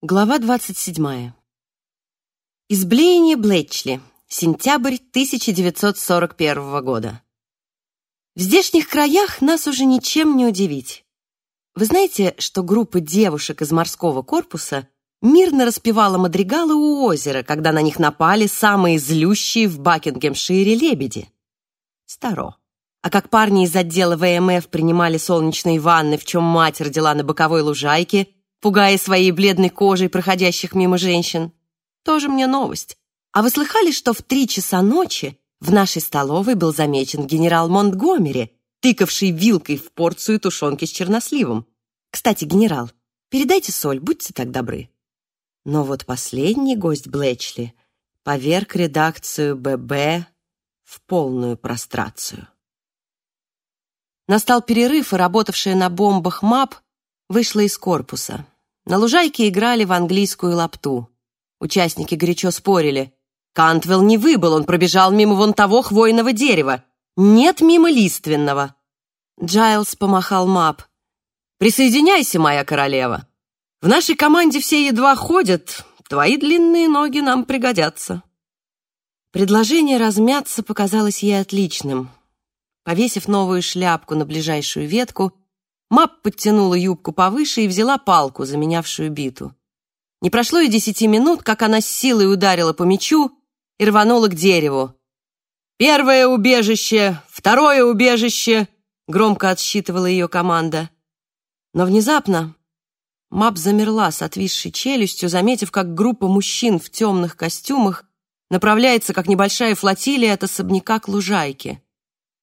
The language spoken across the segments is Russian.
Глава 27. Изблеяние Блэчли. Сентябрь 1941 года. В здешних краях нас уже ничем не удивить. Вы знаете, что группа девушек из морского корпуса мирно распевала мадригалы у озера, когда на них напали самые злющие в Бакингемшире лебеди? Старо. А как парни из отдела ВМФ принимали солнечные ванны, в чем мать родила на боковой лужайке – пугая своей бледной кожей проходящих мимо женщин. Тоже мне новость. А вы слыхали, что в три часа ночи в нашей столовой был замечен генерал Монтгомери, тыкавший вилкой в порцию тушенки с черносливом? Кстати, генерал, передайте соль, будьте так добры. Но вот последний гость Блэчли поверг редакцию ББ в полную прострацию. Настал перерыв, и работавшая на бомбах МАП вышла из корпуса. На лужайке играли в английскую лапту. Участники горячо спорили. Кантвелл не выбыл, он пробежал мимо вон того хвойного дерева. Нет мимо лиственного. Джайлз помахал мап. «Присоединяйся, моя королева. В нашей команде все едва ходят. Твои длинные ноги нам пригодятся». Предложение размяться показалось ей отличным. Повесив новую шляпку на ближайшую ветку, Мап подтянула юбку повыше и взяла палку, заменявшую биту. Не прошло и десяти минут, как она с силой ударила по мячу и рванула к дереву. «Первое убежище! Второе убежище!» громко отсчитывала ее команда. Но внезапно Мап замерла с отвисшей челюстью, заметив, как группа мужчин в темных костюмах направляется, как небольшая флотилия от особняка к лужайке.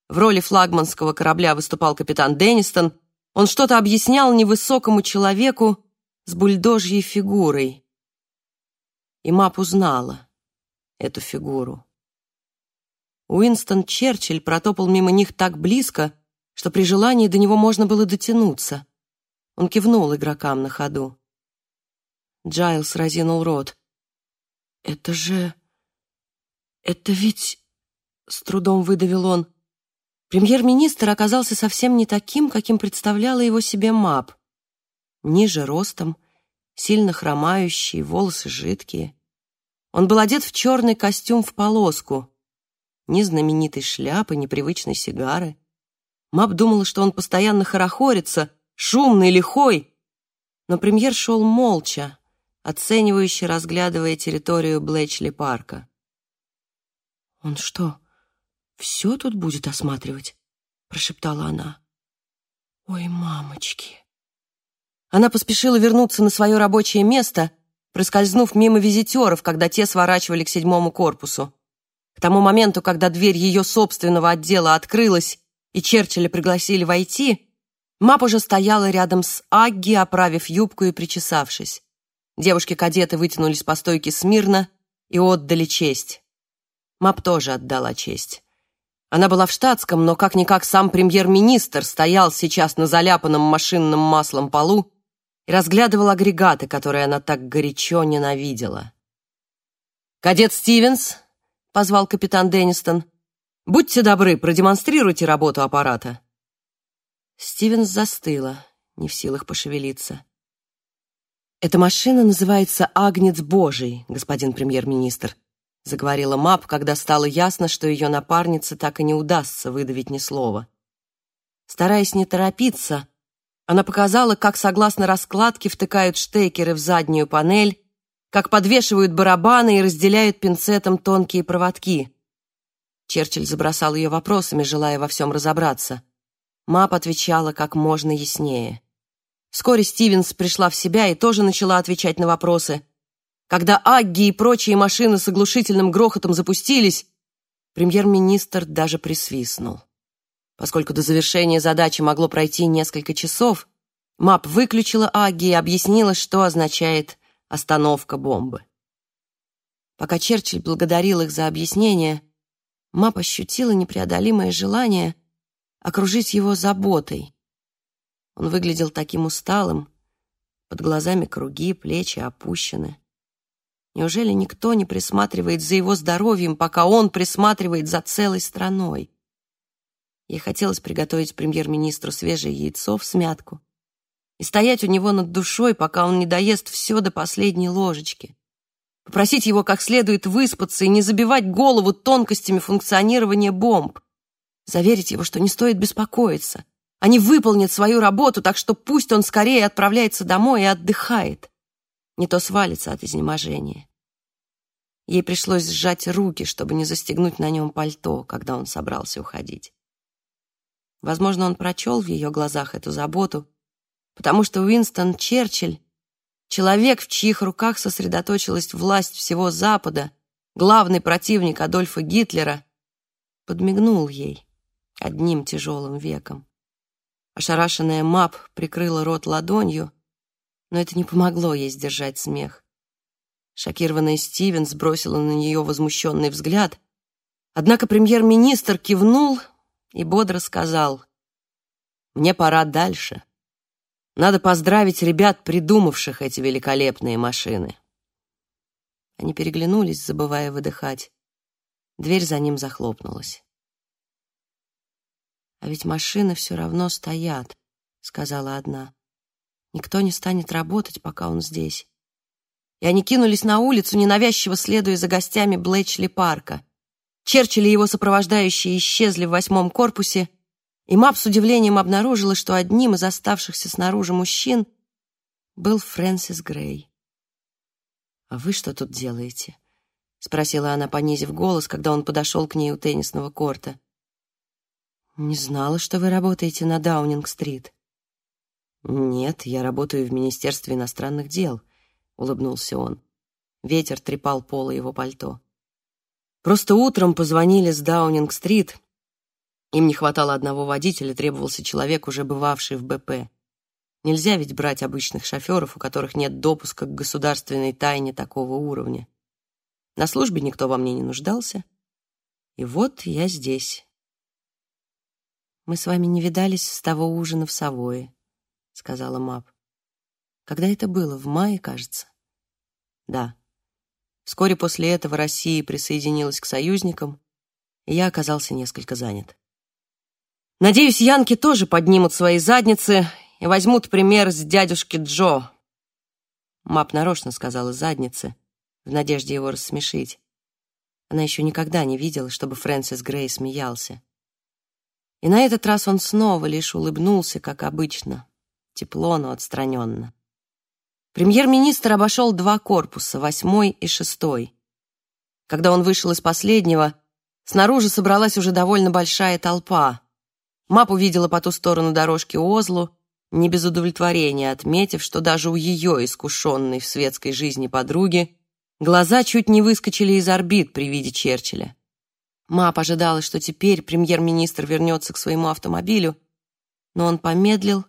В роли флагманского корабля выступал капитан Деннистон — он что-то объяснял невысокому человеку с бульдожьей фигурой. И Мап узнала эту фигуру. Уинстон Черчилль протопал мимо них так близко, что при желании до него можно было дотянуться. Он кивнул игрокам на ходу. Джайлс разинул рот. «Это же... это ведь...» — с трудом выдавил он. Премьер-министр оказался совсем не таким, каким представляла его себе Мап. Ниже ростом, сильно хромающий, волосы жидкие. Он был одет в черный костюм в полоску. Ни знаменитой шляпы, ни привычной сигары. Мап думала, что он постоянно хорохорится, шумный, лихой. Но премьер шел молча, оценивающе разглядывая территорию Блэчли-парка. «Он что, все тут будет осматривать», — прошептала она. «Ой, мамочки!» Она поспешила вернуться на свое рабочее место, проскользнув мимо визитеров, когда те сворачивали к седьмому корпусу. К тому моменту, когда дверь ее собственного отдела открылась и Черчилля пригласили войти, Мап уже стояла рядом с Агги, оправив юбку и причесавшись. Девушки-кадеты вытянулись по стойке смирно и отдали честь. Мап тоже отдала честь. Она была в штатском, но как-никак сам премьер-министр стоял сейчас на заляпанном машинным маслом полу и разглядывал агрегаты, которые она так горячо ненавидела. «Кадет Стивенс», — позвал капитан Деннистон, — «будьте добры, продемонстрируйте работу аппарата». Стивенс застыла, не в силах пошевелиться. «Эта машина называется «Агнец Божий», господин премьер-министр», заговорила Мап, когда стало ясно, что ее напарнице так и не удастся выдавить ни слова. Стараясь не торопиться, она показала, как, согласно раскладке, втыкают штекеры в заднюю панель, как подвешивают барабаны и разделяют пинцетом тонкие проводки. Черчилль забросал ее вопросами, желая во всем разобраться. Мап отвечала как можно яснее. Вскоре Стивенс пришла в себя и тоже начала отвечать на вопросы — когда Агги и прочие машины с оглушительным грохотом запустились, премьер-министр даже присвистнул. Поскольку до завершения задачи могло пройти несколько часов, МАП выключила Агги и объяснила, что означает остановка бомбы. Пока Черчилль благодарил их за объяснение, МАП ощутила непреодолимое желание окружить его заботой. Он выглядел таким усталым, под глазами круги, плечи опущены. Неужели никто не присматривает за его здоровьем, пока он присматривает за целой страной? Ей хотелось приготовить премьер-министру свежее яйцо в смятку и стоять у него над душой, пока он не доест все до последней ложечки. Попросить его как следует выспаться и не забивать голову тонкостями функционирования бомб. Заверить его, что не стоит беспокоиться. Они выполнят свою работу, так что пусть он скорее отправляется домой и отдыхает. Не то свалится от изнеможения. Ей пришлось сжать руки, чтобы не застегнуть на нем пальто, когда он собрался уходить. Возможно, он прочел в ее глазах эту заботу, потому что Уинстон Черчилль, человек, в чьих руках сосредоточилась власть всего Запада, главный противник Адольфа Гитлера, подмигнул ей одним тяжелым веком. Ошарашенная Мап прикрыла рот ладонью, но это не помогло ей сдержать смех. Шокированная Стивенс бросила на нее возмущенный взгляд, однако премьер-министр кивнул и бодро сказал, «Мне пора дальше. Надо поздравить ребят, придумавших эти великолепные машины». Они переглянулись, забывая выдыхать. Дверь за ним захлопнулась. «А ведь машины все равно стоят», — сказала одна. «Никто не станет работать, пока он здесь». И они кинулись на улицу, ненавязчиво следуя за гостями Блэчли парка. Черчилль и его сопровождающие исчезли в восьмом корпусе, и Мап с удивлением обнаружила, что одним из оставшихся снаружи мужчин был Фрэнсис Грей. «А вы что тут делаете?» — спросила она, понизив голос, когда он подошел к ней у теннисного корта. «Не знала, что вы работаете на Даунинг-стрит». «Нет, я работаю в Министерстве иностранных дел», — улыбнулся он. Ветер трепал полы его пальто. Просто утром позвонили с Даунинг-стрит. Им не хватало одного водителя, требовался человек, уже бывавший в БП. Нельзя ведь брать обычных шоферов, у которых нет допуска к государственной тайне такого уровня. На службе никто во мне не нуждался. И вот я здесь. «Мы с вами не видались с того ужина в Савое», — сказала Мап. «Когда это было? В мае, кажется?» «Да». Вскоре после этого Россия присоединилась к союзникам, и я оказался несколько занят. Надеюсь, янки тоже поднимут свои задницы и возьмут пример с дядюшки Джо. Мап нарочно сказала «задницы», в надежде его рассмешить. Она еще никогда не видела, чтобы Фрэнсис Грей смеялся. И на этот раз он снова лишь улыбнулся, как обычно, тепло, но отстраненно. Премьер-министр обошел два корпуса, восьмой и шестой. Когда он вышел из последнего, снаружи собралась уже довольно большая толпа. Мап увидела по ту сторону дорожки Озлу, не без удовлетворения отметив, что даже у ее искушенной в светской жизни подруги глаза чуть не выскочили из орбит при виде Черчилля. Мап ожидала, что теперь премьер-министр вернется к своему автомобилю, но он помедлил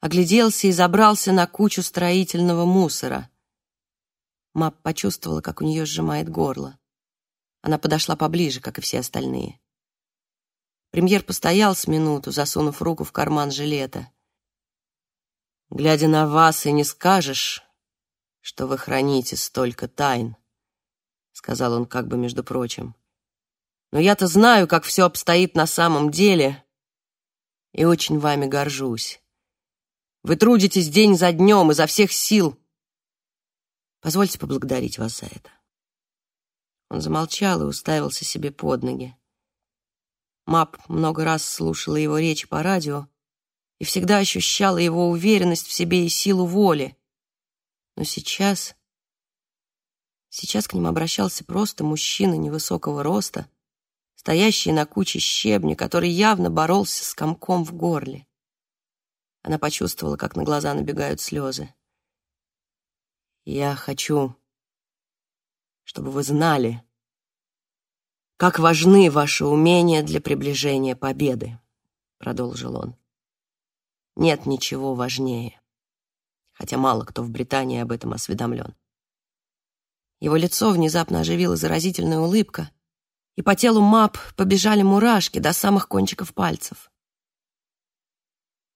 огляделся и забрался на кучу строительного мусора. Мап почувствовала, как у нее сжимает горло. Она подошла поближе, как и все остальные. Премьер постоял с минуту, засунув руку в карман жилета. «Глядя на вас, и не скажешь, что вы храните столько тайн», — сказал он как бы между прочим. «Но я-то знаю, как все обстоит на самом деле, и очень вами горжусь. Вы трудитесь день за днем, изо всех сил. Позвольте поблагодарить вас за это. Он замолчал и уставился себе под ноги. Мап много раз слушала его речи по радио и всегда ощущала его уверенность в себе и силу воли. Но сейчас... Сейчас к ним обращался просто мужчина невысокого роста, стоящий на куче щебня, который явно боролся с комком в горле. Она почувствовала, как на глаза набегают слезы. «Я хочу, чтобы вы знали, как важны ваши умения для приближения победы», — продолжил он. «Нет ничего важнее, хотя мало кто в Британии об этом осведомлен». Его лицо внезапно оживила заразительная улыбка, и по телу Мап побежали мурашки до самых кончиков пальцев.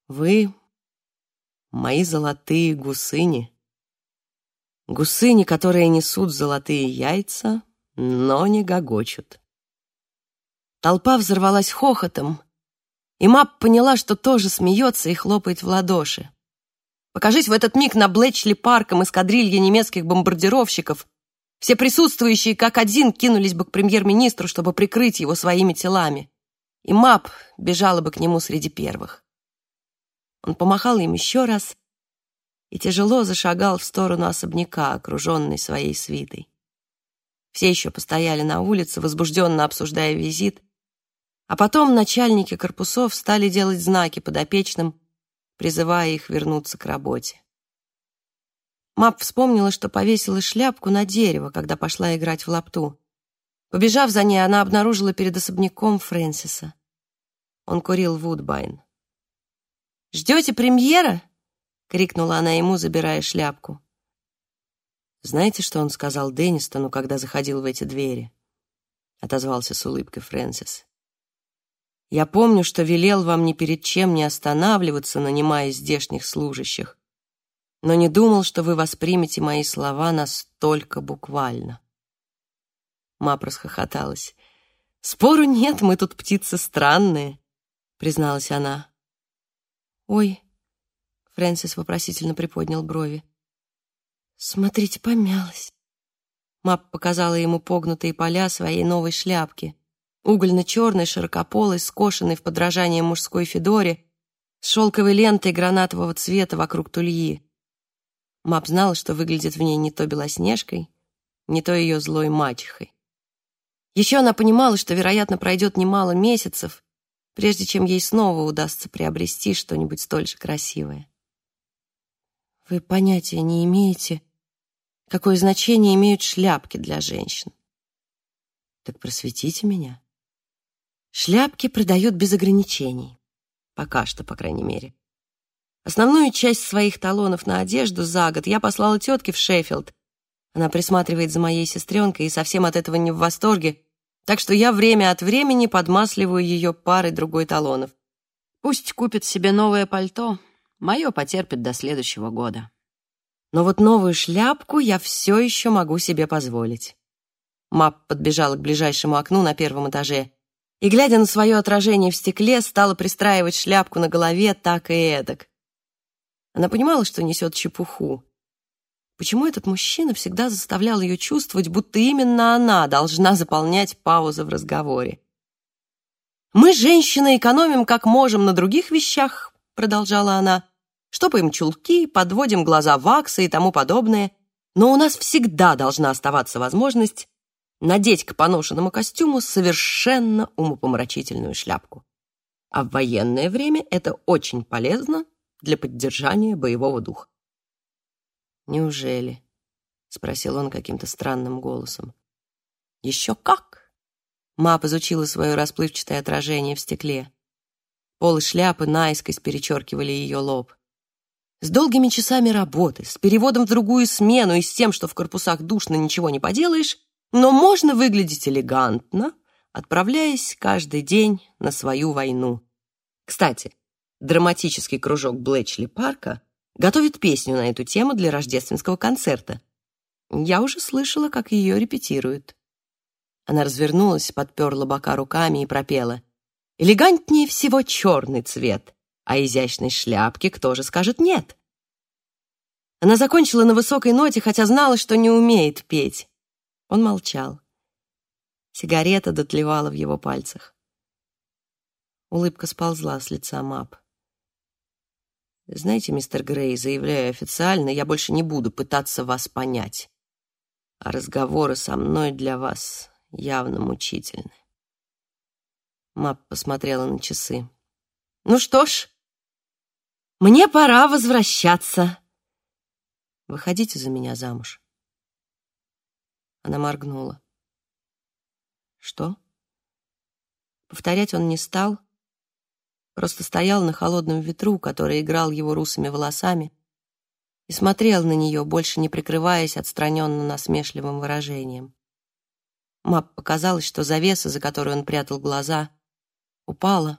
Вы — мои золотые гусыни. Гусыни, которые несут золотые яйца, но не гогочут. Толпа взорвалась хохотом, и Мап поняла, что тоже смеется и хлопает в ладоши. Покажись в этот миг на Блэчли парком эскадрилья немецких бомбардировщиков, все присутствующие как один кинулись бы к премьер-министру, чтобы прикрыть его своими телами. И Мап бежала бы к нему среди первых. Он помахал им еще раз и тяжело зашагал в сторону особняка, окруженный своей свитой. Все еще постояли на улице, возбужденно обсуждая визит, а потом начальники корпусов стали делать знаки подопечным, призывая их вернуться к работе. Мап вспомнила, что повесила шляпку на дерево, когда пошла играть в лапту. Побежав за ней, она обнаружила перед особняком Фрэнсиса. Он курил Вудбайн. «Ждете премьера?» — крикнула она ему, забирая шляпку. «Знаете, что он сказал Деннистону, когда заходил в эти двери?» — отозвался с улыбкой Фрэнсис. «Я помню, что велел вам ни перед чем не останавливаться, нанимая здешних служащих, но не думал, что вы воспримете мои слова настолько буквально». Мап расхохоталась. «Спору нет, мы тут птицы странные», — призналась она. «Ой», — Фрэнсис вопросительно приподнял брови. «Смотрите, помялась». Мап показала ему погнутые поля своей новой шляпки. Угольно-черной, широкополой, скошенной в подражание мужской федоре, с шелковой лентой гранатового цвета вокруг тульи. Мап знала, что выглядит в ней не то белоснежкой, не то ее злой мачехой. Еще она понимала, что, вероятно, пройдет немало месяцев, прежде чем ей снова удастся приобрести что-нибудь столь же красивое. Вы понятия не имеете, какое значение имеют шляпки для женщин. Так просветите меня. Шляпки продают без ограничений. Пока что, по крайней мере. Основную часть своих талонов на одежду за год я послала тетке в Шеффилд. Она присматривает за моей сестренкой и совсем от этого не в восторге, так что я время от времени подмасливаю ее парой другой талонов. Пусть купит себе новое пальто, мое потерпит до следующего года. Но вот новую шляпку я все еще могу себе позволить. Мап подбежала к ближайшему окну на первом этаже и, глядя на свое отражение в стекле, стала пристраивать шляпку на голове так и эдак. Она понимала, что несет чепуху, Почему этот мужчина всегда заставлял ее чувствовать, будто именно она должна заполнять паузы в разговоре? «Мы, женщины, экономим как можем на других вещах», — продолжала она, «штопаем чулки, подводим глаза вакса и тому подобное, но у нас всегда должна оставаться возможность надеть к поношенному костюму совершенно умопомрачительную шляпку. А в военное время это очень полезно для поддержания боевого духа. «Неужели?» — спросил он каким-то странным голосом. «Еще как!» Мап изучила свое расплывчатое отражение в стекле. Полы шляпы наискось перечеркивали ее лоб. С долгими часами работы, с переводом в другую смену и с тем, что в корпусах душно ничего не поделаешь, но можно выглядеть элегантно, отправляясь каждый день на свою войну. Кстати, драматический кружок Блэчли Парка готовит песню на эту тему для рождественского концерта. Я уже слышала, как ее репетируют. Она развернулась, подперла бока руками и пропела. «Элегантнее всего черный цвет, а изящной шляпки кто же скажет нет?» Она закончила на высокой ноте, хотя знала, что не умеет петь. Он молчал. Сигарета дотлевала в его пальцах. Улыбка сползла с лица Мап. Знаете, мистер Грей, заявляю официально, я больше не буду пытаться вас понять. А разговоры со мной для вас явно мучительны. Мап посмотрела на часы. Ну что ж, мне пора возвращаться. Выходите за меня замуж. Она моргнула. Что? Повторять он не стал, просто стоял на холодном ветру, который играл его русыми волосами, и смотрел на нее, больше не прикрываясь отстраненно насмешливым выражением. Мап показалось, что завеса, за которой он прятал глаза, упала,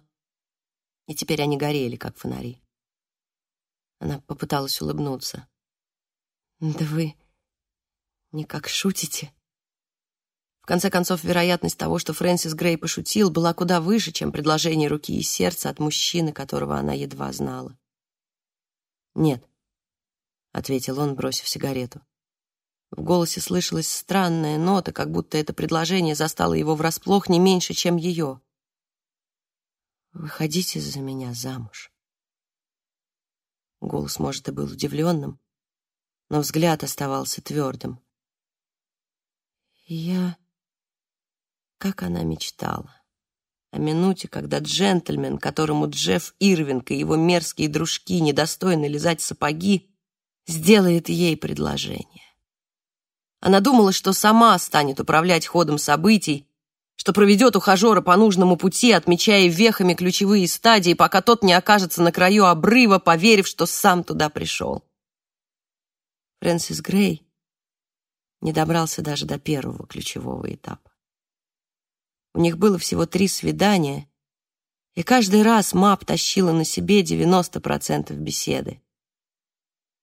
и теперь они горели, как фонари. Она попыталась улыбнуться. «Да вы никак шутите?» В конце концов, вероятность того, что Фрэнсис Грей пошутил, была куда выше, чем предложение руки и сердца от мужчины, которого она едва знала. «Нет», ответил он, бросив сигарету. В голосе слышалась странная нота, как будто это предложение застало его врасплох не меньше, чем ее. «Выходите за меня замуж». Голос, может, и был удивленным, но взгляд оставался твердым. Я... Как она мечтала. О минуте, когда джентльмен, которому Джефф Ирвинг и его мерзкие дружки недостойны лизать сапоги, сделает ей предложение. Она думала, что сама станет управлять ходом событий, что проведет ухажера по нужному пути, отмечая вехами ключевые стадии, пока тот не окажется на краю обрыва, поверив, что сам туда пришел. Фрэнсис Грей не добрался даже до первого ключевого этапа. У них было всего три свидания, и каждый раз Мап тащила на себе 90% беседы.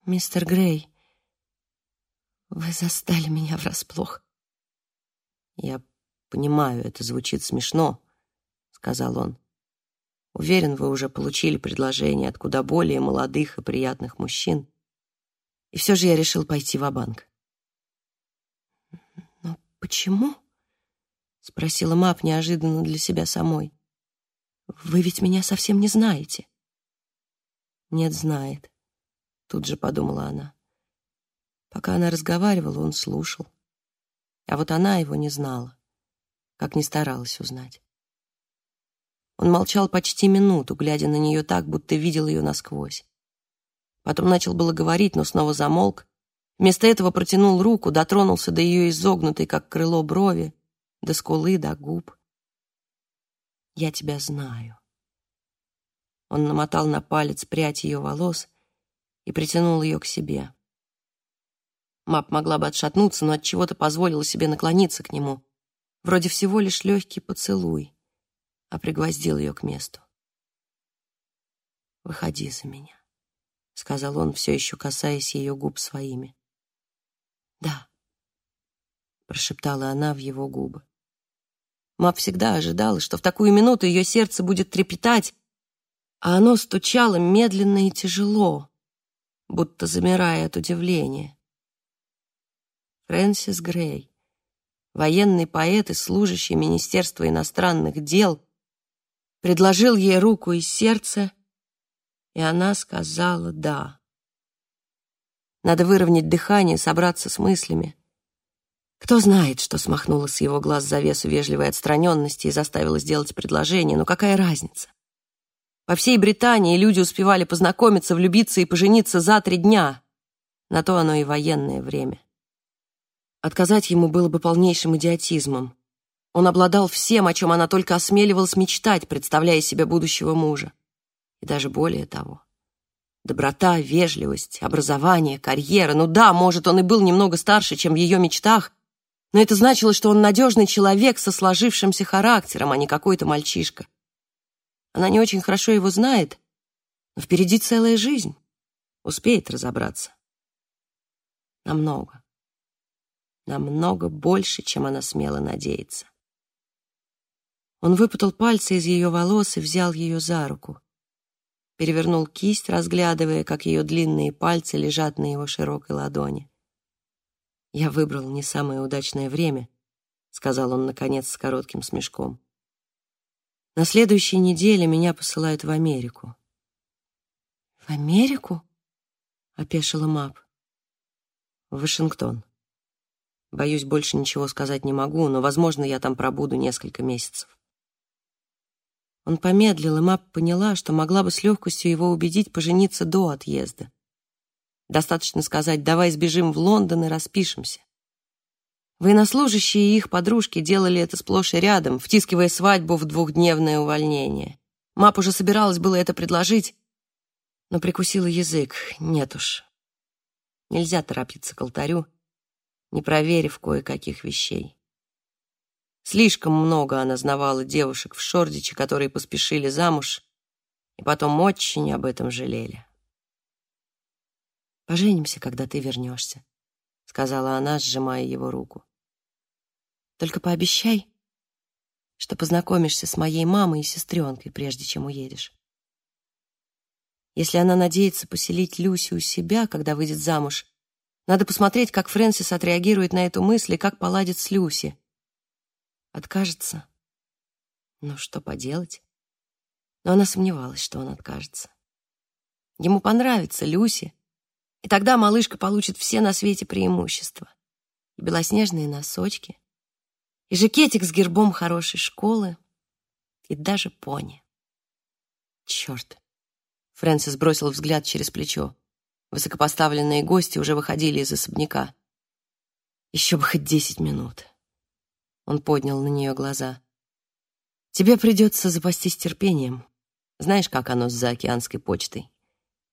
«Мистер Грей, вы застали меня врасплох. Я понимаю, это звучит смешно, сказал он. Уверен, вы уже получили предложение от куда более молодых и приятных мужчин. И все же я решил пойти в банк Но почему? Спросила Мап неожиданно для себя самой. Вы ведь меня совсем не знаете. Нет, знает, тут же подумала она. Пока она разговаривала, он слушал. А вот она его не знала, как не старалась узнать. Он молчал почти минуту, глядя на нее так, будто видел ее насквозь. Потом начал было говорить, но снова замолк. Вместо этого протянул руку, дотронулся до ее изогнутой, как крыло брови, до скулы, до губ. «Я тебя знаю». Он намотал на палец прядь ее волос и притянул ее к себе. Мап могла бы отшатнуться, но от чего-то позволила себе наклониться к нему. Вроде всего лишь легкий поцелуй, а пригвоздил ее к месту. «Выходи за меня», — сказал он, все еще касаясь ее губ своими. «Да», — прошептала она в его губы. Мап всегда ожидала, что в такую минуту ее сердце будет трепетать, а оно стучало медленно и тяжело, будто замирая от удивления. Фрэнсис Грей, военный поэт и служащий Министерства иностранных дел, предложил ей руку и сердце, и она сказала «да». Надо выровнять дыхание, собраться с мыслями. Кто знает, что смахнула с его глаз завесу вежливой отстраненности и заставила сделать предложение, но какая разница? По всей Британии люди успевали познакомиться, влюбиться и пожениться за три дня. На то оно и военное время. Отказать ему было бы полнейшим идиотизмом. Он обладал всем, о чем она только осмеливалась мечтать, представляя себе будущего мужа. И даже более того. Доброта, вежливость, образование, карьера. Ну да, может, он и был немного старше, чем в ее мечтах, но это значило, что он надежный человек со сложившимся характером, а не какой-то мальчишка. Она не очень хорошо его знает, но впереди целая жизнь. Успеет разобраться. Намного намного больше, чем она смела надеяться. Он выпутал пальцы из ее волос и взял ее за руку. Перевернул кисть, разглядывая, как ее длинные пальцы лежат на его широкой ладони. «Я выбрал не самое удачное время», — сказал он, наконец, с коротким смешком. «На следующей неделе меня посылают в Америку». «В Америку?» — опешила Мап. «В Вашингтон». Боюсь, больше ничего сказать не могу, но, возможно, я там пробуду несколько месяцев. Он помедлил, и Мап поняла, что могла бы с легкостью его убедить пожениться до отъезда. Достаточно сказать «давай сбежим в Лондон и распишемся». Военнослужащие и их подружки делали это сплошь и рядом, втискивая свадьбу в двухдневное увольнение. Мап уже собиралась было это предложить, но прикусила язык. Нет уж. Нельзя торопиться к алтарю, не проверив кое-каких вещей. Слишком много она знавала девушек в Шордиче, которые поспешили замуж и потом очень об этом жалели. «Поженимся, когда ты вернешься», — сказала она, сжимая его руку. «Только пообещай, что познакомишься с моей мамой и сестренкой, прежде чем уедешь». Если она надеется поселить Люси у себя, когда выйдет замуж, надо посмотреть, как Фрэнсис отреагирует на эту мысль и как поладит с Люси. Откажется? Ну, что поделать? Но она сомневалась, что он откажется. Ему понравится Люси, и тогда малышка получит все на свете преимущества. И белоснежные носочки, и жакетик с гербом хорошей школы, и даже пони. Черт! Фрэнсис бросил взгляд через плечо. Высокопоставленные гости уже выходили из особняка. Еще бы хоть десять минут. Он поднял на нее глаза. Тебе придется запастись терпением. Знаешь, как оно с заокеанской почтой?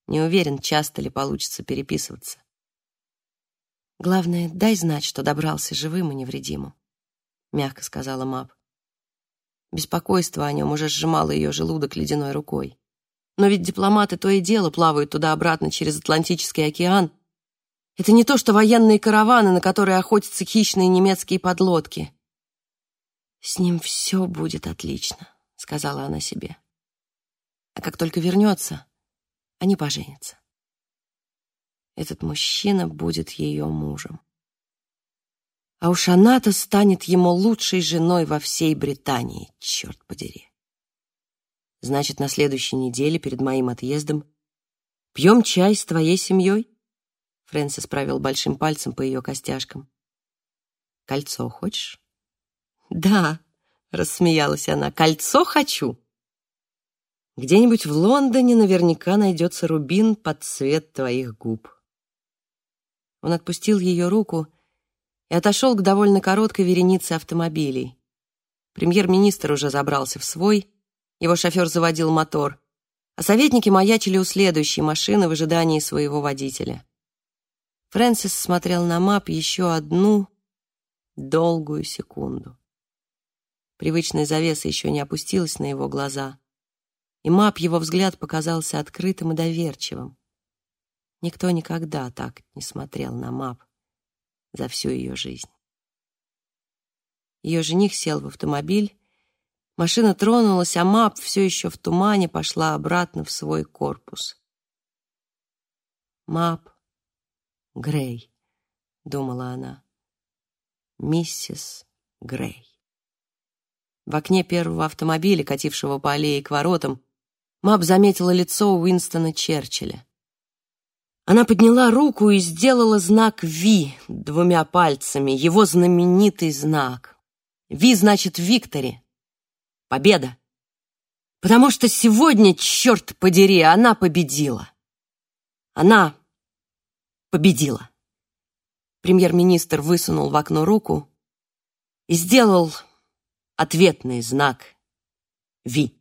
Не уверен, часто ли получится переписываться. Главное, дай знать, что добрался живым и невредимым, мягко сказала Мап. Беспокойство о нем уже сжимало ее желудок ледяной рукой. Но ведь дипломаты то и дело плавают туда-обратно через Атлантический океан. Это не то, что военные караваны, на которые охотятся хищные немецкие подлодки. «С ним все будет отлично», — сказала она себе. А как только вернется, они поженятся. Этот мужчина будет ее мужем. А уж она-то станет ему лучшей женой во всей Британии, черт подери. Значит, на следующей неделе перед моим отъездом пьем чай с твоей семьей?» Фрэнсис правил большим пальцем по ее костяшкам. «Кольцо хочешь?» «Да», — рассмеялась она, — «кольцо хочу». «Где-нибудь в Лондоне наверняка найдется рубин под цвет твоих губ». Он отпустил ее руку и отошел к довольно короткой веренице автомобилей. Премьер-министр уже забрался в свой, его шофер заводил мотор, а советники маячили у следующей машины в ожидании своего водителя. Фрэнсис смотрел на мап еще одну долгую секунду. Привычная завеса еще не опустилась на его глаза, и мап его взгляд показался открытым и доверчивым. Никто никогда так не смотрел на мап за всю ее жизнь. Ее жених сел в автомобиль Машина тронулась, а мап все еще в тумане пошла обратно в свой корпус. «Мап Грей», — думала она, — «миссис Грей». В окне первого автомобиля, катившего по аллее к воротам, Мап заметила лицо Уинстона Черчилля. Она подняла руку и сделала знак «Ви» двумя пальцами, его знаменитый знак. «Ви» значит «Виктори», победа. Потому что сегодня, черт подери, она победила. Она победила. Премьер-министр высунул в окно руку и сделал ответный знак «Ви».